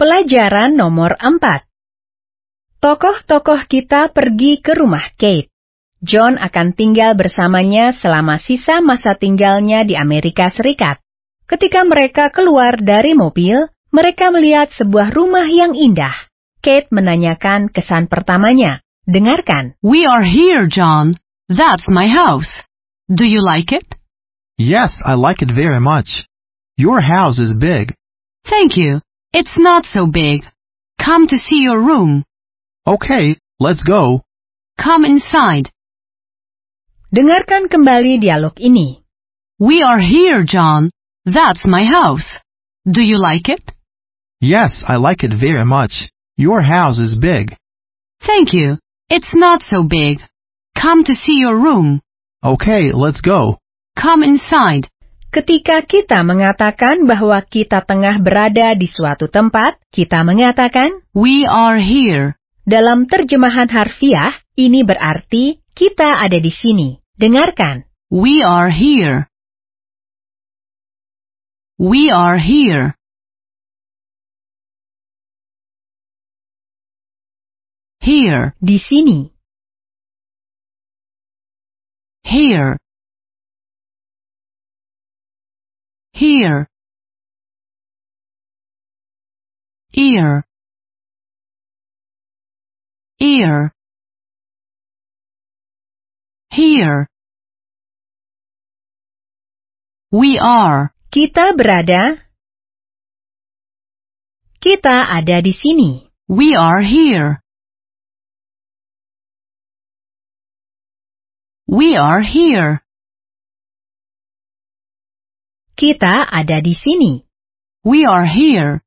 Pelajaran nomor 4. Tokoh-tokoh kita pergi ke rumah Kate. John akan tinggal bersamanya selama sisa masa tinggalnya di Amerika Serikat. Ketika mereka keluar dari mobil, mereka melihat sebuah rumah yang indah. Kate menanyakan kesan pertamanya. Dengarkan. We are here, John. That's my house. Do you like it? Yes, I like it very much. Your house is big. Thank you. It's not so big. Come to see your room. Okay, let's go. Come inside. Dengarkan kembali dialog ini. We are here, John. That's my house. Do you like it? Yes, I like it very much. Your house is big. Thank you. It's not so big. Come to see your room. Okay, let's go. Come inside. Ketika kita mengatakan bahwa kita tengah berada di suatu tempat, kita mengatakan We are here. dalam terjemahan harfiah ini berarti kita ada di sini. Dengarkan. We are here. We are here. Here, Di sini. here. Here. Ear. Ear. Here. We are. Kita berada. Kita ada di sini. We are here. We are here. Kita ada di sini. We are here.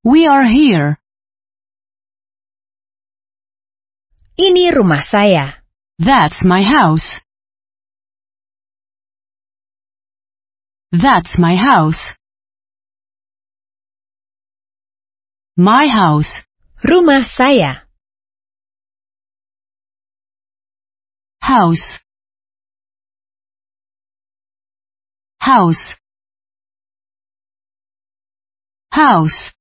We are here. Ini rumah saya. That's my house. That's my house. My house. Rumah saya. House. House. House.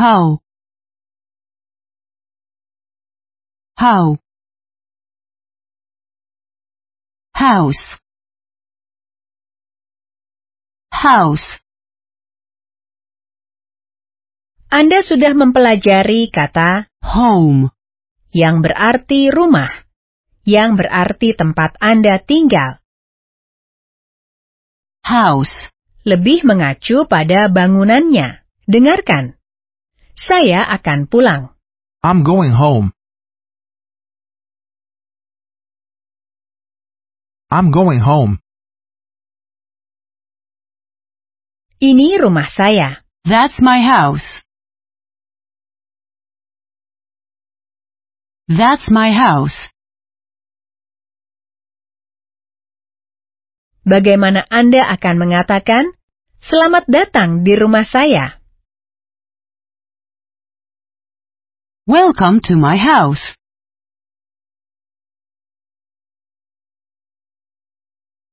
How. How. House. House. Anda sudah mempelajari kata Home. yang berarti rumah, yang berarti tempat Anda tinggal, House. lebih mengacu pada bangunannya. Dengarkan. Saya akan pulang. I'm going home. I'm going home. Ini rumah saya. That's my house. That's my house. Bagaimana Anda akan mengatakan, Selamat datang di rumah saya. Welcome to my house.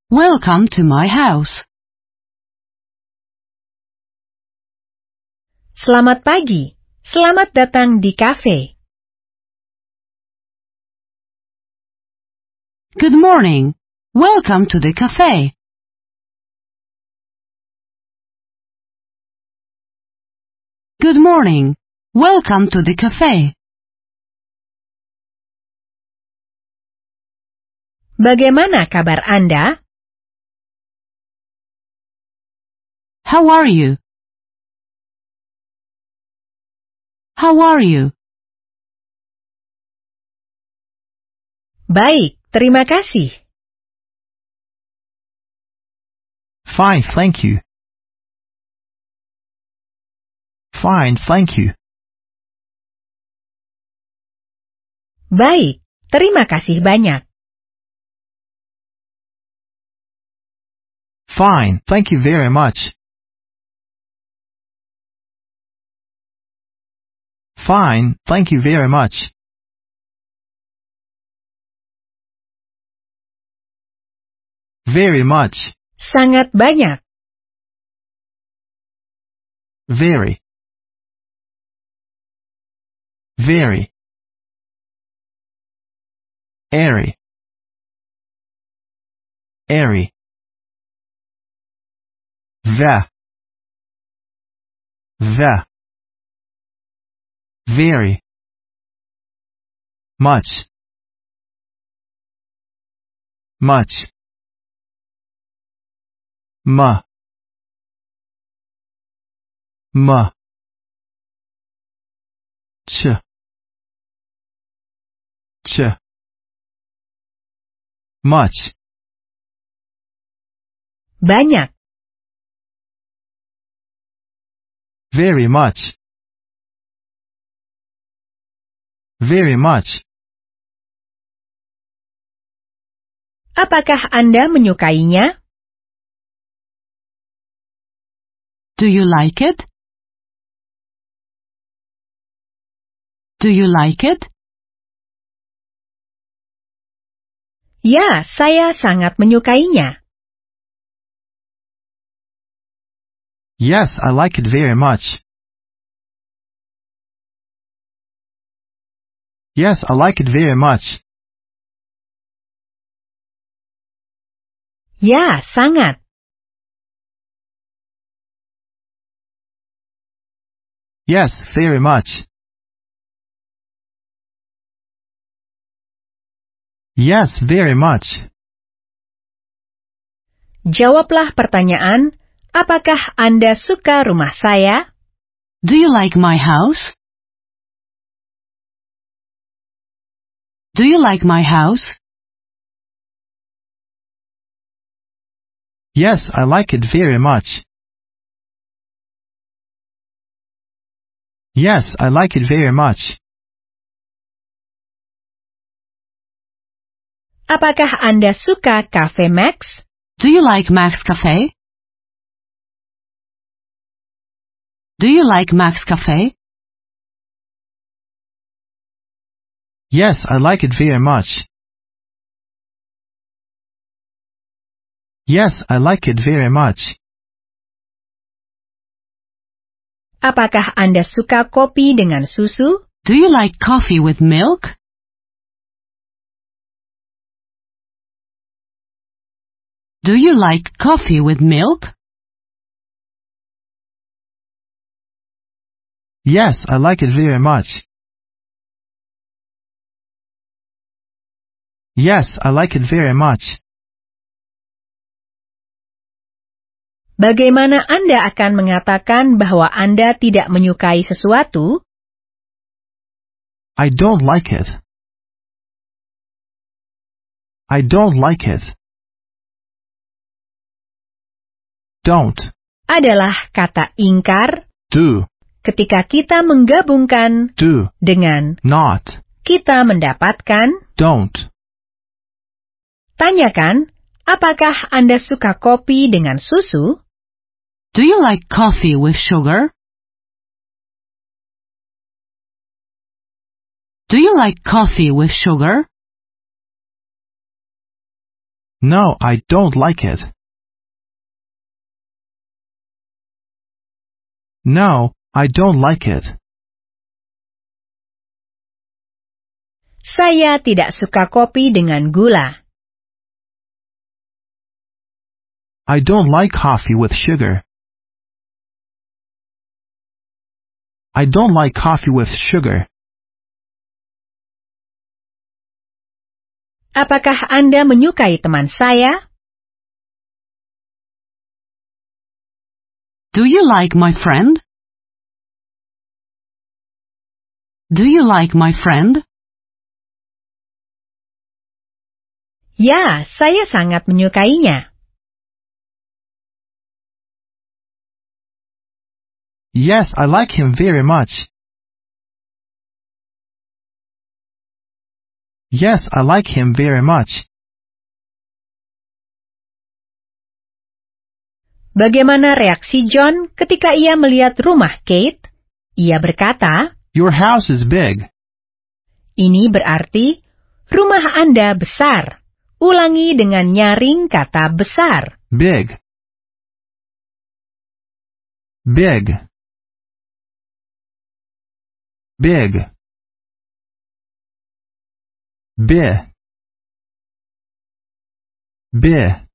Welcome to my house. Selamat pagi. Selamat datang di kafe. Good morning. Welcome to the cafe. Good morning. Welcome to the cafe. Bagaimana kabar Anda? How are you? How are you? Baik, terima kasih. Fine, thank you. Fine, thank you. Baik, terima kasih banyak. Fine, thank you very much. Fine, thank you very much. Very much. Sangat banyak. Very. Very. Airy. Airy. The. The. Very. Much. Much. Ma. Ma. Ch. Ch. Much. Banyak. Very much. Very much. Apakah Anda menyukainya? Do you like it? Do you like it? Ya, saya sangat menyukainya. Yes, I like it very much. Yes, I like it very much. Ya, sangat. Yes, very much. Yes, very much. Jawablah pertanyaan, apakah Anda suka rumah saya? Do you like my house? Do you like my house? Yes, I like it very much. Yes, I like it very much. Apakah Anda suka Cafe Max? Do you like Max Cafe? Do you like Max Cafe? Yes, I like it very much. Yes, I like it very much. Apakah Anda suka kopi dengan susu? Do you like coffee with milk? Do you like coffee with milk? Yes, I like it very much. Yes, I like it very much. Bagaimana Anda akan mengatakan bahwa Anda tidak menyukai sesuatu? I don't like it. I don't like it. Don't. Adalah kata ingkar Do. ketika kita menggabungkan Do. dengan Not. kita mendapatkan. Don't. Tanyakan, apakah Anda suka kopi dengan susu? Do you like coffee with sugar? Do you like coffee with sugar? No, I don't like it. No, I don't like it. Saya tidak suka kopi dengan gula. I don't like coffee with sugar. I don't like coffee with sugar. Apakah Anda menyukai teman saya? Do you like my friend? Do you like my friend? Ya, saya sangat menyukainya. Yes, I like him very much. Yes, I like him very much. Bagaimana reaksi John ketika ia melihat rumah Kate? Ia berkata, Your house is big. ini berarti rumah Anda besar. Ulangi dengan nyaring kata besar. Big. Big. Big. Bi. Bi.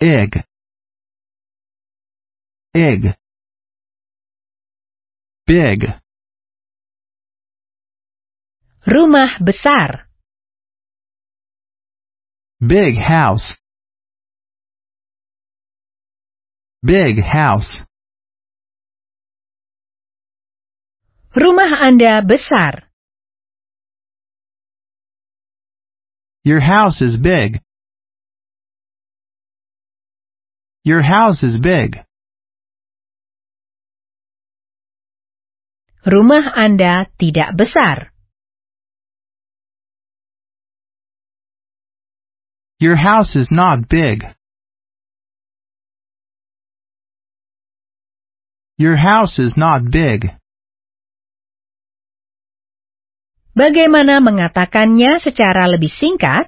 Egg. Egg. Big. Rumah besar. Big house. Big house. Rumah Anda besar. Your house is big. Your house is big. Rumah Anda tidak besar. Your house is not big. Your house is not big. Bagaimana mengatakannya secara lebih singkat?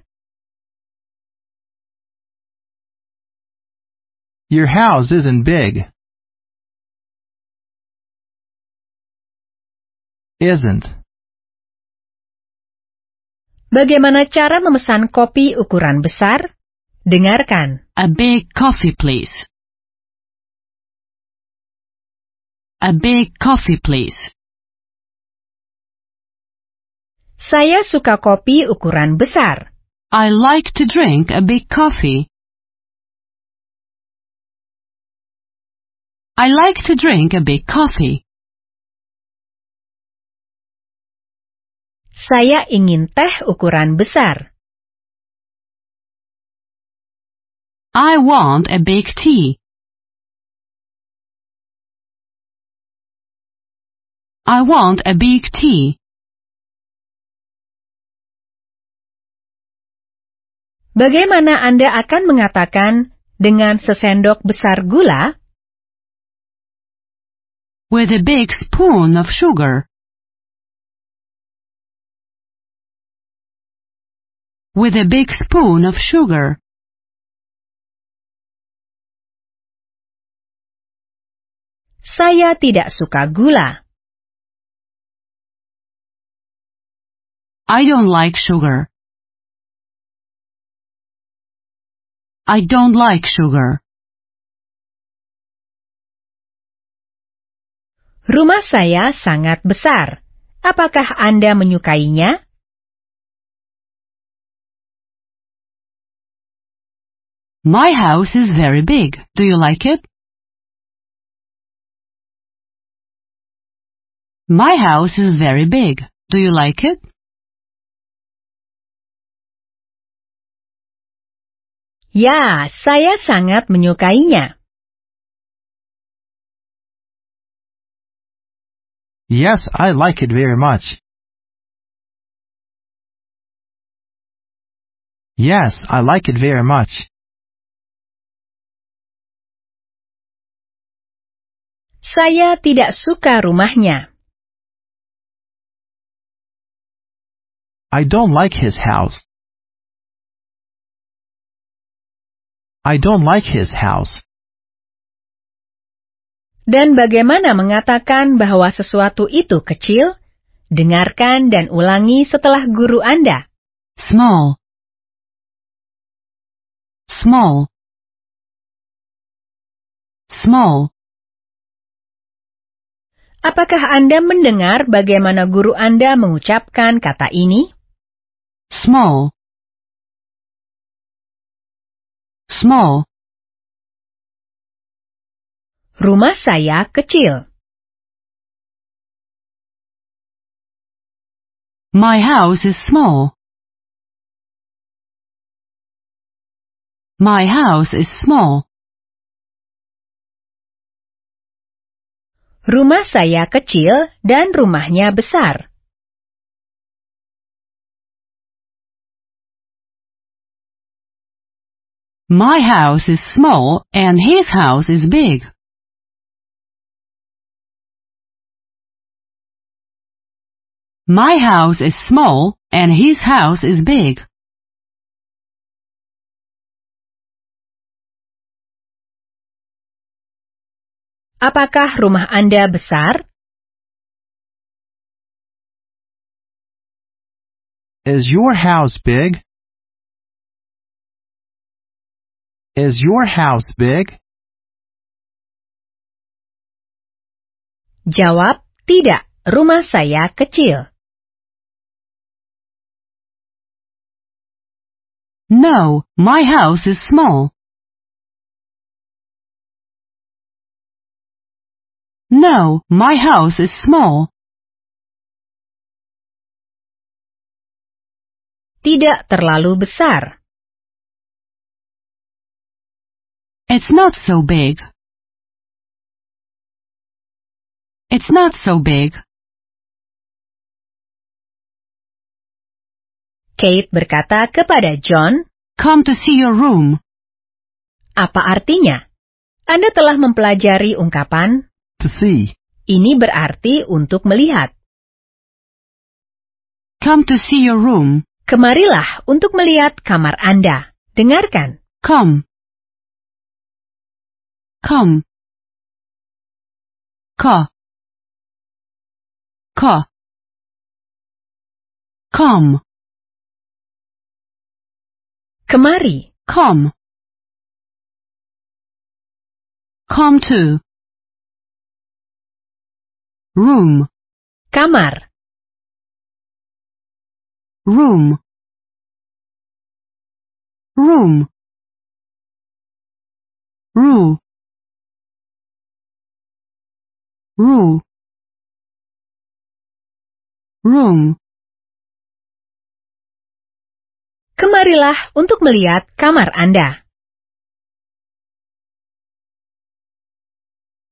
Your house isn't big. Isn't. Bagaimana cara memesan kopi ukuran besar? Dengarkan. A big coffee, please. A big coffee, please. Saya suka kopi ukuran besar. I like to drink a big coffee. I like to drink a big coffee. Saya ingin teh ukuran besar. I want a big tea. I want a big tea. Bagaimana Anda akan mengatakan dengan sesendok besar gula? With a big spoon of sugar. With a big spoon of sugar. Saya tidak suka gula. I don't like sugar. I don't like sugar. Rumah saya sangat besar. Apakah Anda menyukainya? My house is very big. Do you like it? My house is very big. Do you like it? Ya, saya sangat menyukainya. Yes, I like it very much. Yes, I like it very much. Saya tidak suka rumahnya. I don't like his house. I don't like his house. Dan bagaimana mengatakan bahwa sesuatu itu kecil? Dengarkan dan ulangi setelah guru Anda. Small. Small. Small. Apakah Anda mendengar bagaimana guru Anda mengucapkan kata ini? Small. Small. Rumah saya kecil. My house is small. My house is small. Rumah saya kecil dan rumahnya besar. My house is small and his house is big. My house is small and his house is big. Apakah rumah Anda besar? Is your house big? Is your house big? Jawab, tidak. Rumah saya kecil. No, my house is small. No, my house is small. Tidak terlalu besar. It's not so big. It's not so big. Kate berkata kepada John, Come to see your room. apa artinya? Anda telah mempelajari ungkapan, To see. ini berarti untuk melihat. Come to see your room. Kemarilah untuk melihat kamar Anda. Dengarkan. Come. Come. Ka. Ka. Come. Kemari. Come. Come to. Room. Kamar. Room. Room. Rule. Rule. Room. Kemarilah untuk melihat kamar Anda.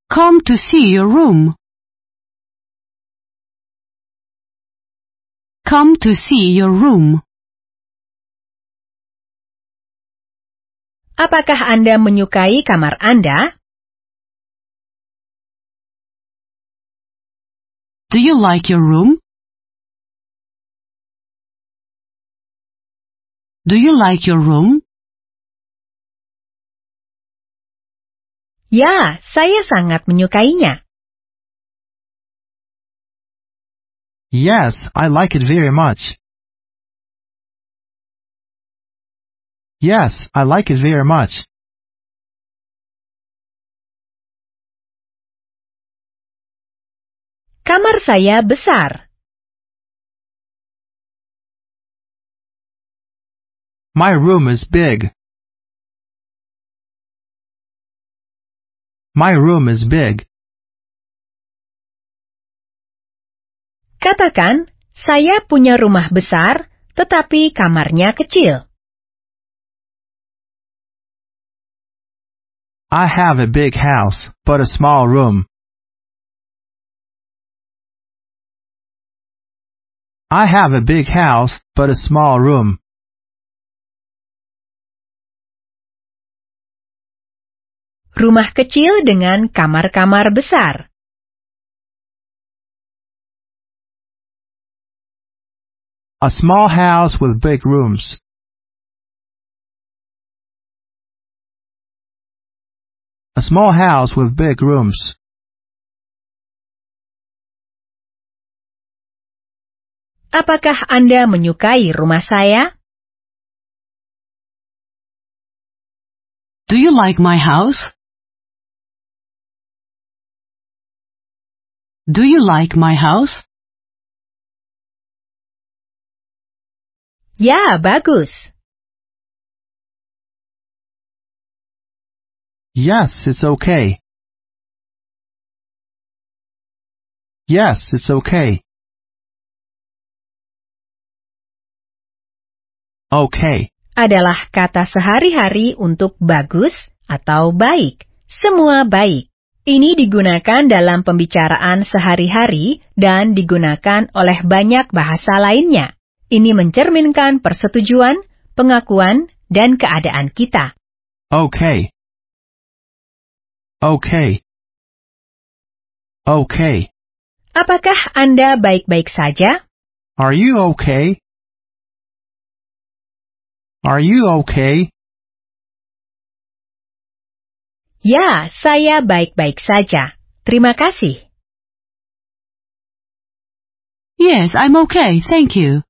Come to see your room. Come to see your room. Apakah Anda menyukai kamar Anda? Do you like your room? Do you like your room? Ya, saya sangat menyukainya. Yes, I like it very much. Yes, I like it very much. Kamar saya besar. My room is big. My room is big. Katakan, saya punya rumah besar, tetapi kamarnya kecil. I have a big house, but a small room. I have a big house, but a small room. Rumah kecil dengan kamar-kamar besar. A small house with big rooms. A small house with big rooms. Apakah Anda menyukai rumah saya? Do you like my house? Do you like my house? Ya, bagus. Yes, it's okay. Yes, it's okay. Okay. Adalah kata sehari-hari untuk bagus atau baik. Semua baik. Ini digunakan dalam pembicaraan sehari-hari dan digunakan oleh banyak bahasa lainnya. Ini mencerminkan persetujuan, pengakuan, dan keadaan kita. Okay. Okay. Okay. Apakah Anda baik-baik saja? Are you okay? Are you okay? Ya, saya baik-baik saja. terima kasih. Yes, I'm okay, thank you.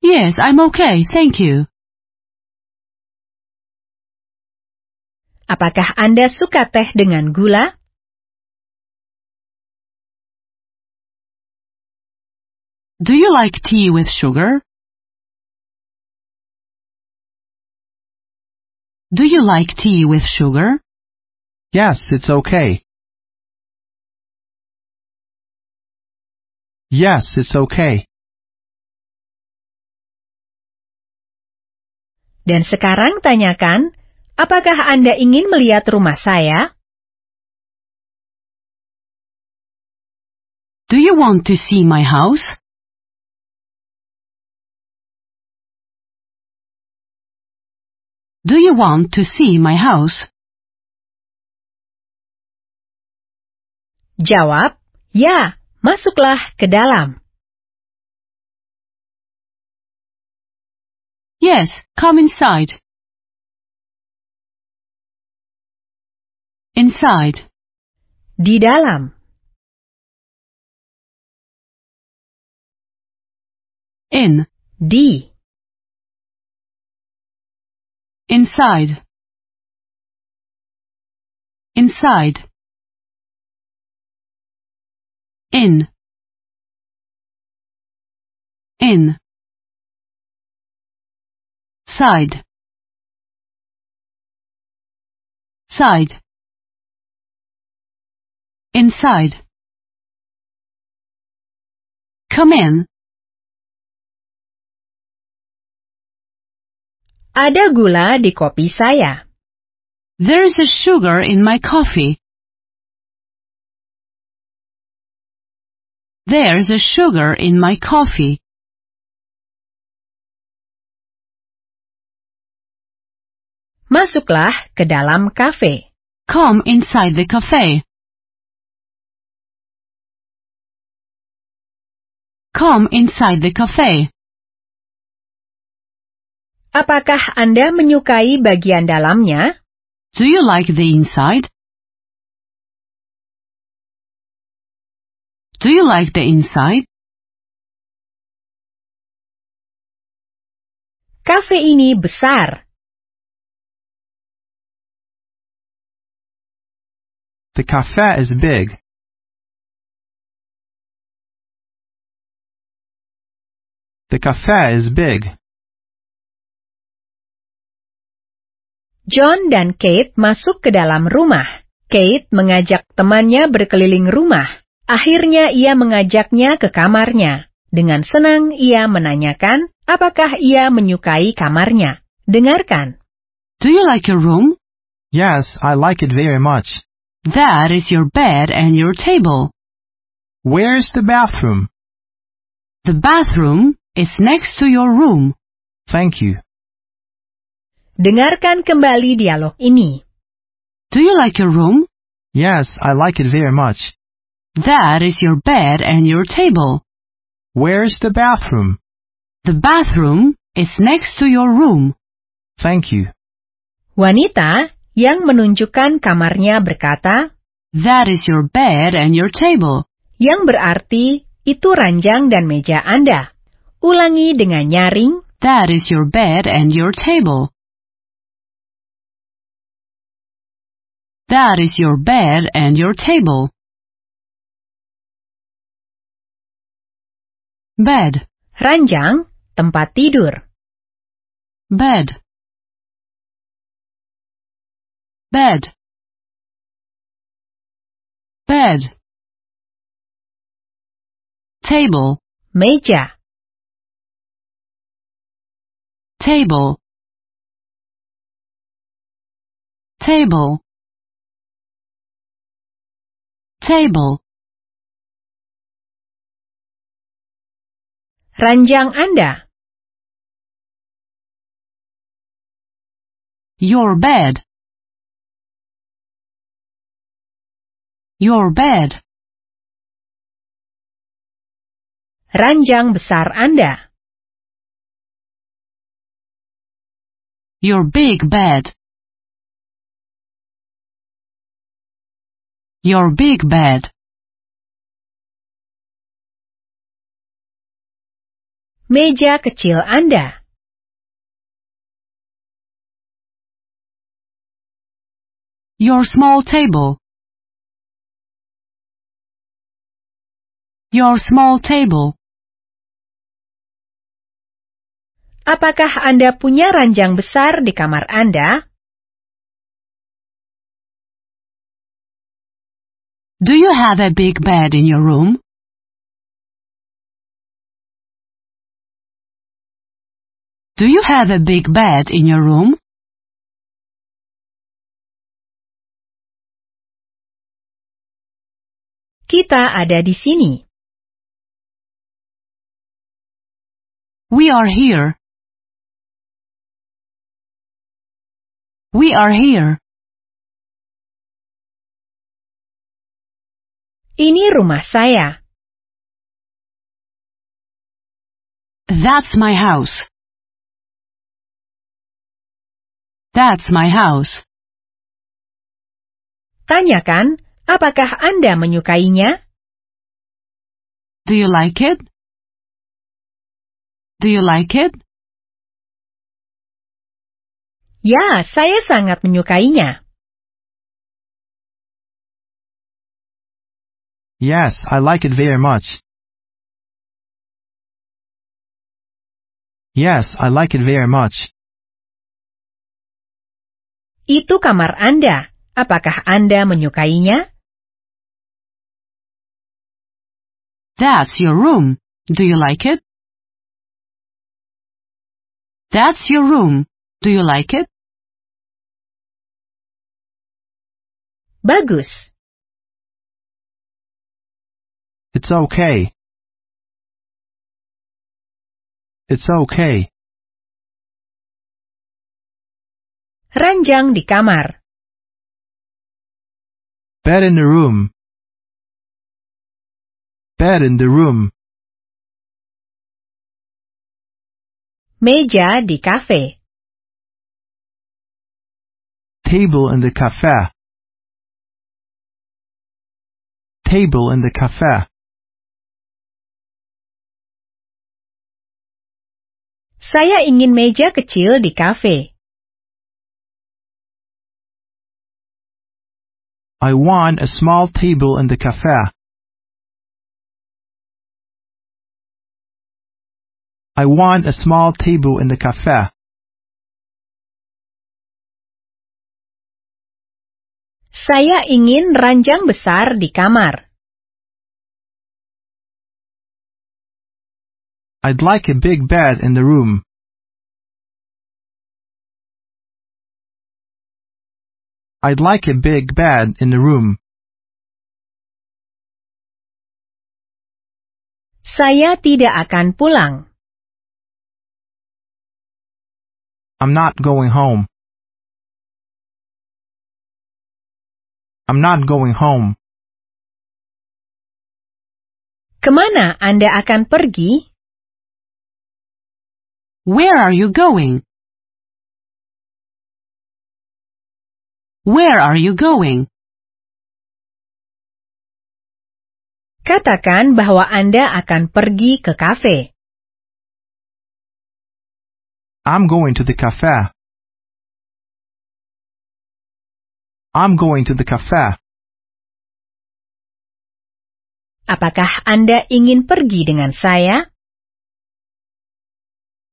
Yes, I'm okay, thank you. Apakah Anda suka teh dengan gula? Do you like tea with sugar? Do you like tea with sugar? Yes, it's okay. Yes, it's okay. Dan sekarang tanyakan, apakah Anda ingin melihat rumah saya? Do you want to see my house? Do you want to see my house? Jawab, ya, masuklah ke dalam. Yes, come inside. Inside. Di dalam. In. Di. Inside. Inside. In. In. Side. Side. Inside. Come in. Ada gula di kopi saya. There's a sugar in my coffee. There's a sugar in my coffee. Masuklah ke dalam kafe. Come inside the cafe. Come inside the cafe. Apakah Anda menyukai bagian dalamnya? Do you like the inside? Do you like the inside? Kafe ini besar. The cafe is big. The cafe is big. John dan Kate masuk ke dalam rumah. Kate mengajak temannya berkeliling rumah. Akhirnya ia mengajaknya ke kamarnya. Dengan senang ia menanyakan apakah ia menyukai kamarnya. Dengarkan. Do you like your room? Yes, I like it very much. That is your bed and your table. Where's the bathroom? The bathroom is next to your room. Thank you. Dengarkan kembali dialog ini. Do you like your room? Yes, I like it very much. That is your bed and your table. Where's the bathroom? The bathroom is next to your room. Thank you. Wanita yang menunjukkan kamarnya berkata, That is your bed and your table. yang berarti itu ranjang dan meja Anda. Ulangi dengan nyaring, That is your bed and your table. That is your bed and your table. Bed, ranjang, tempat tidur. bed. Bed. Bed. Table, meja, table. Table. Table. ranjang Anda, Your bed. Your bed. ranjang besar Anda, Your big bed. Your big bed. Meja kecil Anda. Your small table. Your small table. Apakah Anda punya ranjang besar di kamar Anda? Do you have a big bed in your room? Do you have a big bed in your room? Kita ada di sini. We are here. We are here. Ini rumah saya. That's my house. That's my house. Tanyakan, apakah Anda menyukainya? Do you like it? Do you like it? Ya, saya sangat menyukainya. Yes, I like it very much. Yes, I like it very much. Itu kamar Anda. Apakah Anda menyukainya? That's your room. Do you like it? That's your room. Do you like it? Bagus. It's okay. It's okay. Ranjang di kamar. Bed in the room. Bed in the room. Meja di kafe. Table in the cafe. Table in the cafe. Saya ingin meja kecil di kafe. I want a small table in the cafe. I want a small table in the cafe. Saya ingin ranjang besar di kamar. I'd like a big bed in the room. I'd like a big bed in the room. Saya tidak akan pulang. I'm not going home. I'm not going home. Kemana Anda akan pergi? Where are you going? Where are you going? Katakan bahwa Anda akan pergi ke kafe. I'm going to the cafe. I'm going to the cafe. Apakah Anda ingin pergi dengan saya?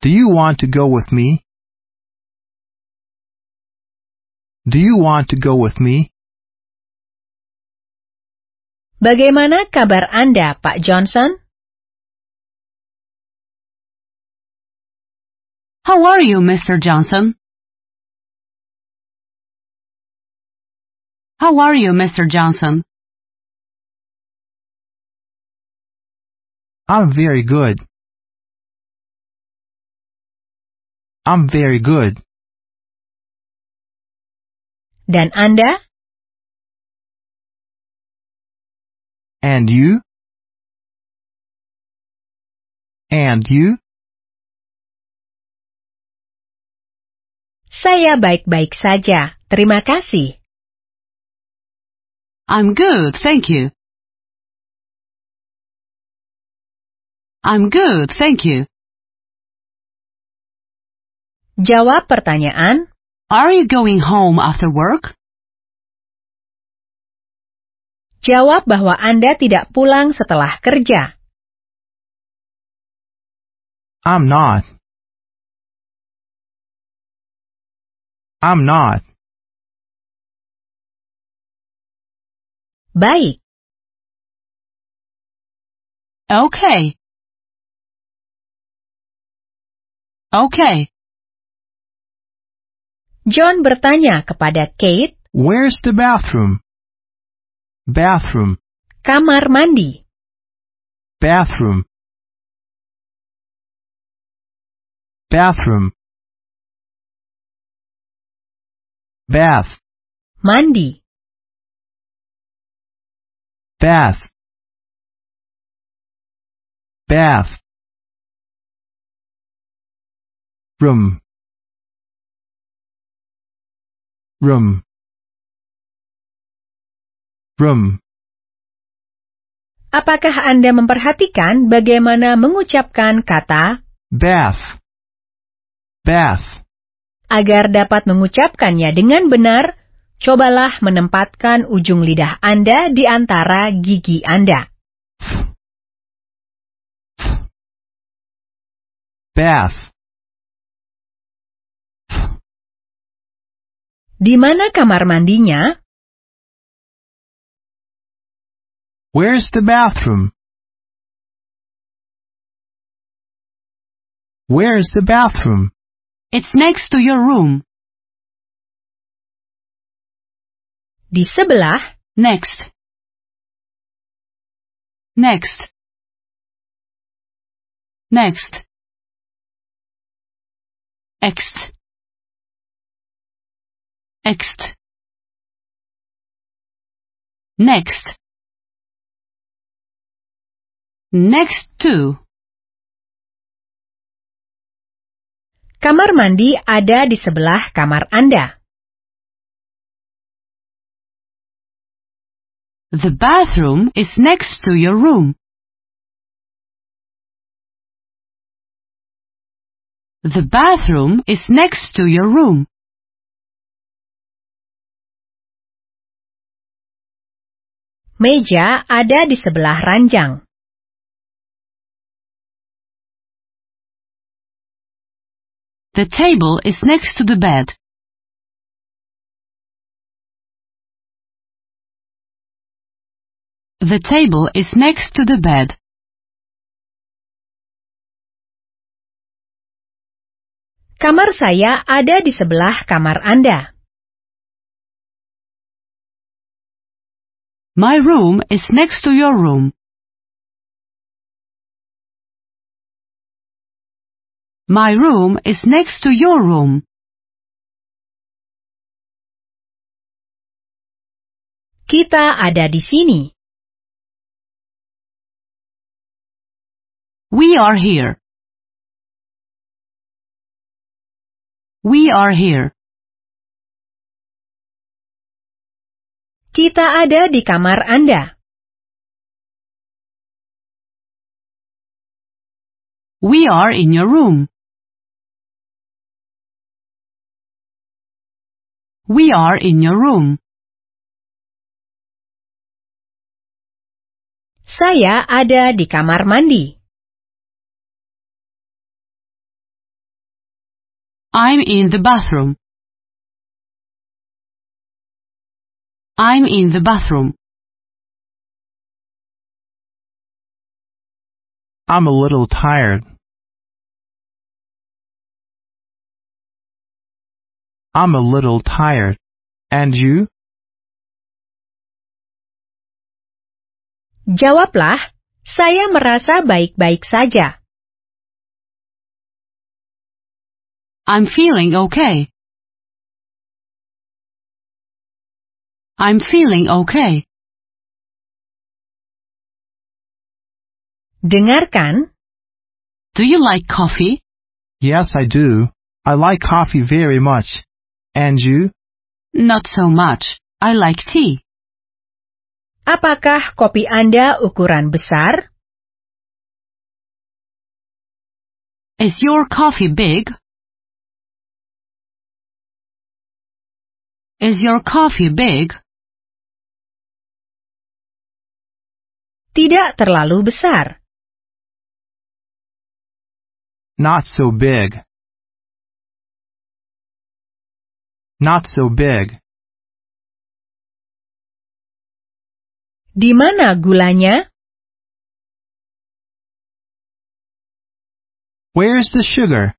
Do you want to go with me? Do you want to go with me? Bagaimana kabar Anda, Pak Johnson? How are you, Mr. Johnson? How are you, Mr. Johnson? I'm very good. I'm very good. Dan Anda? And you? And you? Saya baik-baik saja. Terima kasih. I'm good, thank you. I'm good, thank you. Jawab pertanyaan, Are you going home after work? jawab bahwa Anda tidak pulang setelah kerja. I'm not. I'm not. Baik, Okay. Okay. John bertanya kepada Kate, Where's the bathroom? Bathroom. kamar mandi. Bathroom. Bathroom. Bath. Mandi. Bath. Bath. Room. Room. Room. Apakah Anda memperhatikan bagaimana mengucapkan kata Bath. Bath. agar dapat mengucapkannya dengan benar? Cobalah menempatkan ujung lidah Anda di antara gigi Anda. Bath. Di mana kamar mandinya? Where's the bathroom? Where's the bathroom? It's next to your room. Di sebelah, Next. Next. Next. Ext. Ext. Next. Next to. kamar mandi ada di sebelah kamar Anda. The bathroom is next to your room. The bathroom is next to your room. Meja ada di sebelah ranjang. The table is next to the bed. The table is next to the bed. Kamar saya ada di sebelah kamar Anda. My room is next to your room. My room is next to your room. Kita ada di sini. We are here. We are here. Kita ada di kamar Anda. We are in your room. We are in your room. Saya ada di kamar mandi. I'm in the bathroom. I'm in the bathroom. I'm a little tired. I'm a little tired. And you? Jawablah, saya merasa baik-baik saja. I'm feeling okay. I'm feeling okay. Dengarkan, Do you like coffee? Yes, I do. I like coffee very much. And you? Not so much. I like tea. Apakah kopi Anda ukuran besar? Is your coffee big? Is your coffee big? Tidak terlalu besar. Not so big. Not so big. Di mana gulanya? Where's the sugar?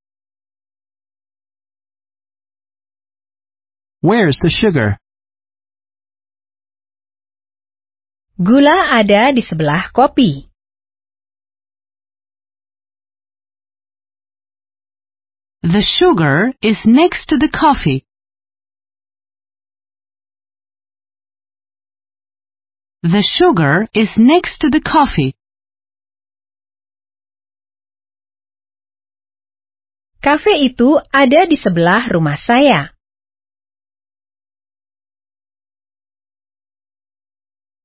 Where's the sugar? Gula ada di sebelah kopi. The sugar is next to the coffee. The sugar is next to the coffee. Kafe itu ada di sebelah rumah saya.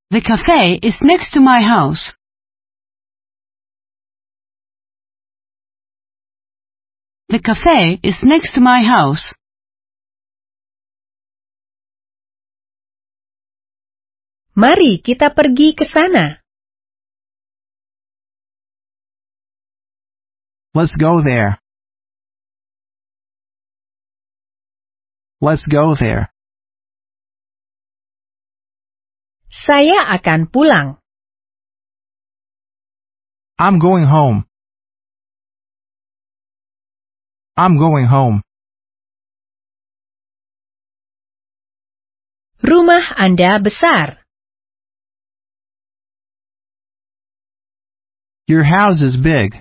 The cafe is next to my house. The cafe is next to my house. Mari kita pergi ke sana. Let's go there. Let's go there. Saya akan pulang. I'm going home. I'm going home. Rumah Anda besar. Your house is big.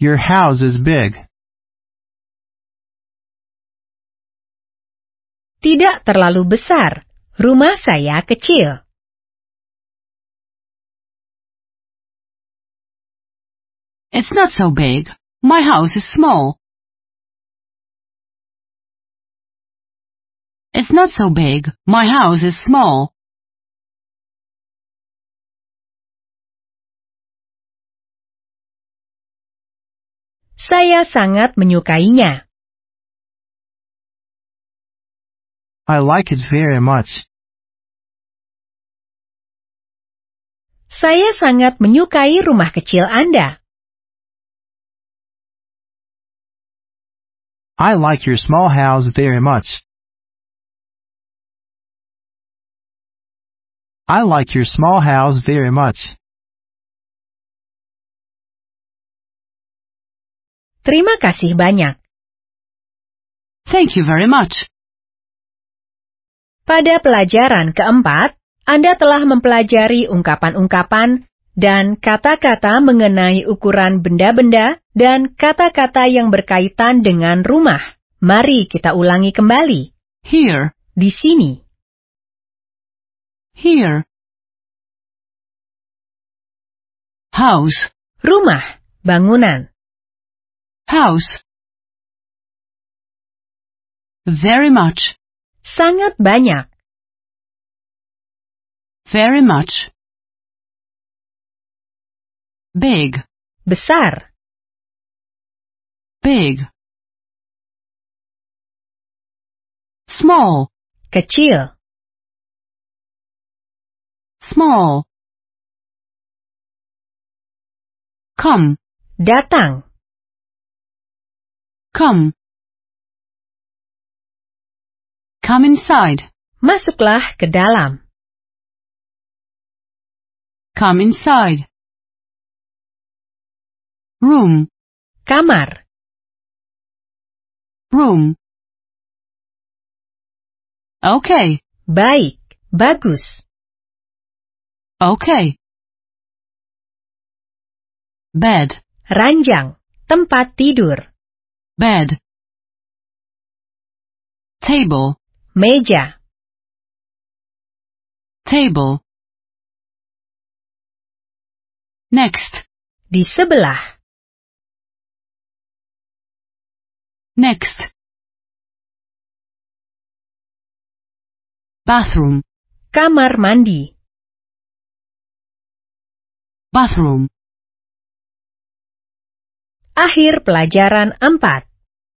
Your house is big. Tidak terlalu besar. Rumah saya kecil. It's not so big. My house is small. It's not so big. My house is small. Saya sangat menyukainya. I like it very much. Saya sangat menyukai rumah kecil Anda. I like your small house very much. I like your small house very much. Terima kasih banyak. Thank you very much. Pada pelajaran keempat, Anda telah mempelajari ungkapan-ungkapan dan kata-kata mengenai ukuran benda-benda dan kata-kata yang berkaitan dengan rumah. Mari kita ulangi kembali. Here, Di sini, here. House, rumah, bangunan. house. Very much, Sangat banyak. very much. Big, Besar. big. Small, Kecil. small. Come, Datang. come. Come inside, Masuklah ke dalam. come inside. Room, Kamar. room. Okay, Baik. Bagus. okay. Bed, Ranjang. Tempat tidur. bed. Table, Meja. table. Next, Di sebelah. next. bathroom, kamar mandi, bathroom. akhir pelajaran 4.